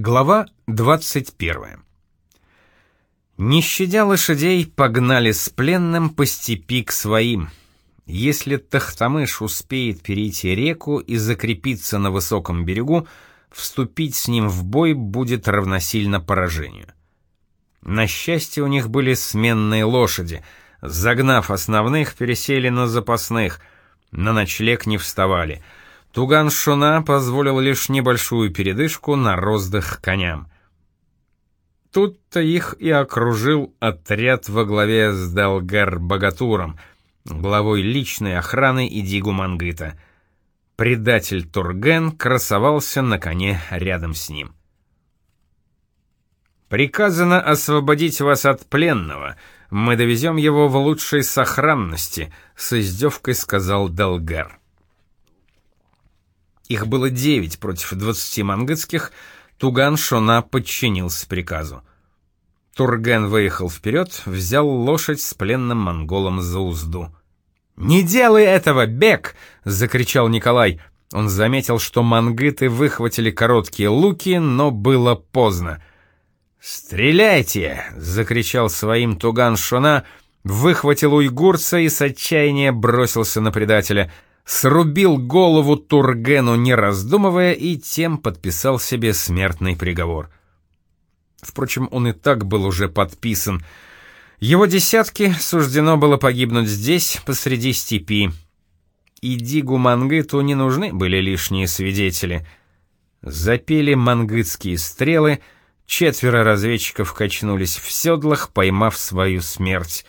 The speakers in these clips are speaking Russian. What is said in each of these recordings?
Глава 21. Не щадя лошадей, погнали с пленным по степи к своим. Если Тахтамыш успеет перейти реку и закрепиться на высоком берегу, вступить с ним в бой будет равносильно поражению. На счастье у них были сменные лошади. Загнав основных, пересели на запасных. На ночлег не вставали — Туган-Шуна позволил лишь небольшую передышку на роздых коням. Тут-то их и окружил отряд во главе с Далгар-Богатуром, главой личной охраны Идигу Мангыта. Предатель Турген красовался на коне рядом с ним. «Приказано освободить вас от пленного. Мы довезем его в лучшей сохранности», — с издевкой сказал Далгар. Их было девять против двадцати мангытских, Туган Шона подчинился приказу. Турген выехал вперед, взял лошадь с пленным монголом за узду. «Не делай этого, бег!» — закричал Николай. Он заметил, что мангыты выхватили короткие луки, но было поздно. «Стреляйте!» — закричал своим Туган Шона, выхватил уйгурца и с отчаяния бросился на предателя — срубил голову Тургену, не раздумывая, и тем подписал себе смертный приговор. Впрочем, он и так был уже подписан. Его десятки суждено было погибнуть здесь, посреди степи. И Дигу Мангыту не нужны были лишние свидетели. Запели мангытские стрелы, четверо разведчиков качнулись в седлах, поймав свою смерть.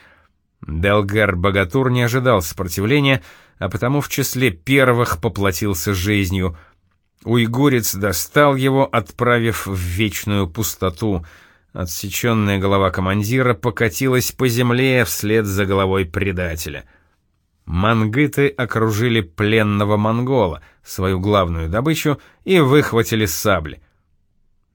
Делгар Богатур не ожидал сопротивления, а потому в числе первых поплатился жизнью. Уйгурец достал его, отправив в вечную пустоту. Отсеченная голова командира покатилась по земле вслед за головой предателя. Мангыты окружили пленного монгола, свою главную добычу, и выхватили сабли.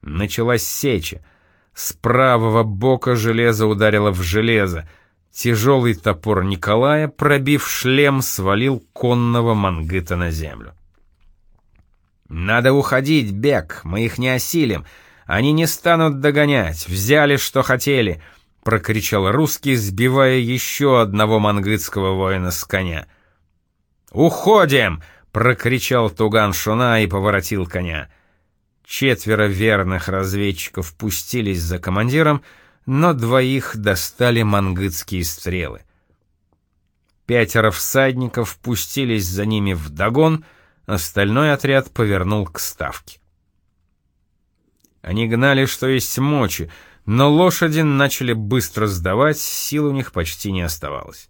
Началась сеча. С правого бока железо ударило в железо — Тяжелый топор Николая, пробив шлем, свалил конного мангыта на землю. «Надо уходить, Бек, мы их не осилим. Они не станут догонять, взяли, что хотели», — прокричал русский, сбивая еще одного мангытского воина с коня. «Уходим!» — прокричал Туган Шуна и поворотил коня. Четверо верных разведчиков пустились за командиром, — но двоих достали мангытские стрелы. Пятеро всадников пустились за ними в догон, остальной отряд повернул к ставке. Они гнали, что есть мочи, но лошади начали быстро сдавать, сил у них почти не оставалось.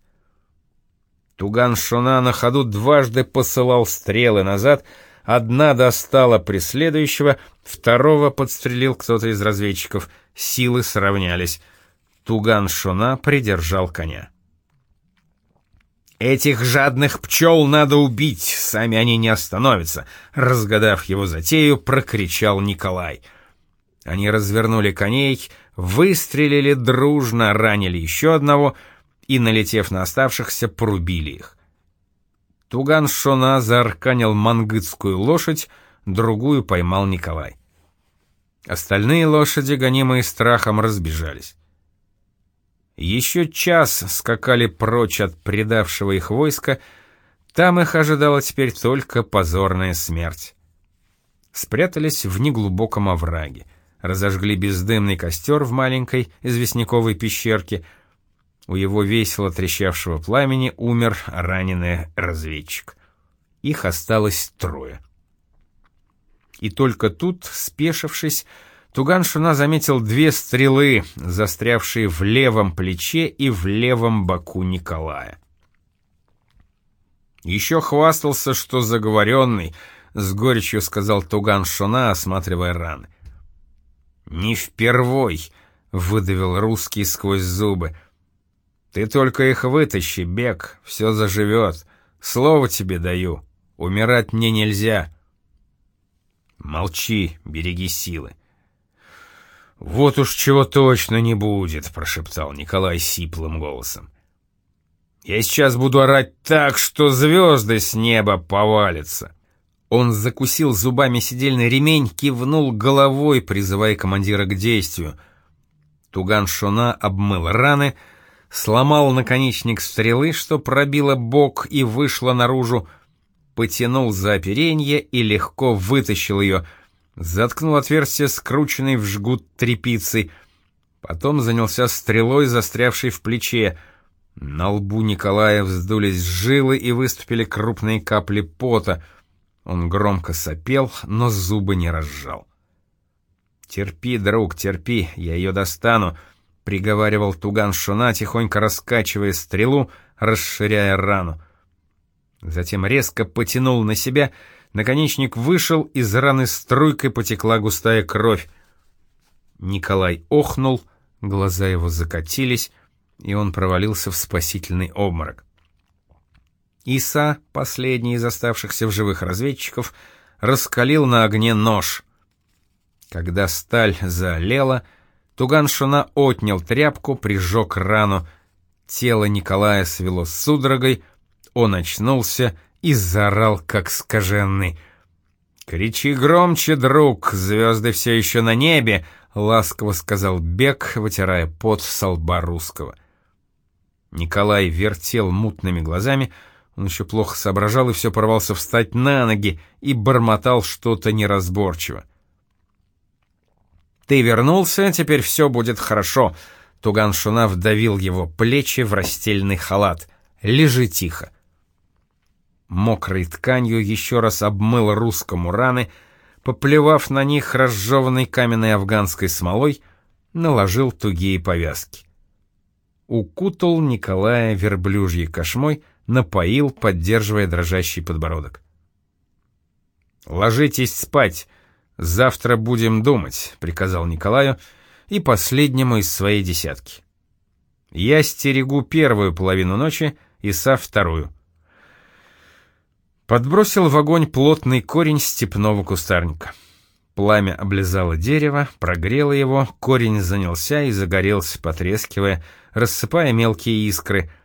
Туган Шуна на ходу дважды посылал стрелы назад, одна достала преследующего, второго подстрелил кто-то из разведчиков — силы сравнялись. Туган Шона придержал коня. «Этих жадных пчел надо убить, сами они не остановятся», — разгадав его затею, прокричал Николай. Они развернули коней, выстрелили дружно, ранили еще одного и, налетев на оставшихся, порубили их. Туган Шона заарканил мангытскую лошадь, другую поймал Николай. Остальные лошади, гонимые страхом, разбежались. Еще час скакали прочь от предавшего их войска, там их ожидала теперь только позорная смерть. Спрятались в неглубоком овраге, разожгли бездымный костер в маленькой известняковой пещерке. У его весело трещавшего пламени умер раненый разведчик. Их осталось трое. И только тут, спешившись, Туган-Шуна заметил две стрелы, застрявшие в левом плече и в левом боку Николая. Еще хвастался, что заговоренный, с горечью сказал Туган-Шуна, осматривая раны. «Не впервой», — выдавил русский сквозь зубы. «Ты только их вытащи, бег, все заживет. Слово тебе даю. Умирать мне нельзя». «Молчи, береги силы». «Вот уж чего точно не будет», — прошептал Николай сиплым голосом. «Я сейчас буду орать так, что звезды с неба повалятся». Он закусил зубами сидельный ремень, кивнул головой, призывая командира к действию. Туган Шона обмыл раны, сломал наконечник стрелы, что пробило бок и вышло наружу, потянул за оперенье и легко вытащил ее, заткнул отверстие скрученной в жгут тряпицей, потом занялся стрелой, застрявшей в плече. На лбу Николая вздулись жилы и выступили крупные капли пота — он громко сопел, но зубы не разжал. «Терпи, друг, терпи, я ее достану», — приговаривал Туган Шуна, тихонько раскачивая стрелу, расширяя рану. Затем резко потянул на себя, наконечник вышел, из раны струйкой потекла густая кровь. Николай охнул, глаза его закатились, и он провалился в спасительный обморок. Иса, последний из оставшихся в живых разведчиков, раскалил на огне нож. Когда сталь залила, Туганшина отнял тряпку, прижег рану. Тело Николая свело судорогой, он очнулся и заорал, как скаженный. «Кричи громче, друг, звезды все еще на небе!» — ласково сказал Бек, вытирая пот со лба русского. Николай вертел мутными глазами, — он еще плохо соображал и все порвался встать на ноги и бормотал что-то неразборчиво. «Ты вернулся, теперь все будет хорошо», — Туган Шуна вдавил его плечи в растельный халат. «Лежи тихо». Мокрой тканью еще раз обмыл русскому раны, поплевав на них разжеванной каменной афганской смолой, наложил тугие повязки. Укутал Николая верблюжьей кошмой — напоил, поддерживая дрожащий подбородок. «Ложитесь спать, завтра будем думать», — приказал Николаю и последнему из своей десятки. «Я стерегу первую половину ночи, и Иса вторую». Подбросил в огонь плотный корень степного кустарника. Пламя облизало дерево, прогрело его, корень занялся и загорелся, потрескивая, рассыпая мелкие искры —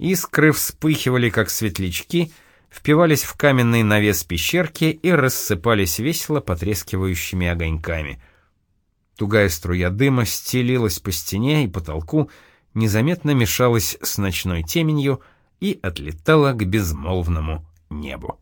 Искры вспыхивали, как светлячки, впивались в каменный навес пещерки и рассыпались весело потрескивающими огоньками. Тугая струя дыма стелилась по стене и потолку, незаметно мешалась с ночной теменью и отлетала к безмолвному небу.